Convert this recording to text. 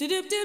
Dip Do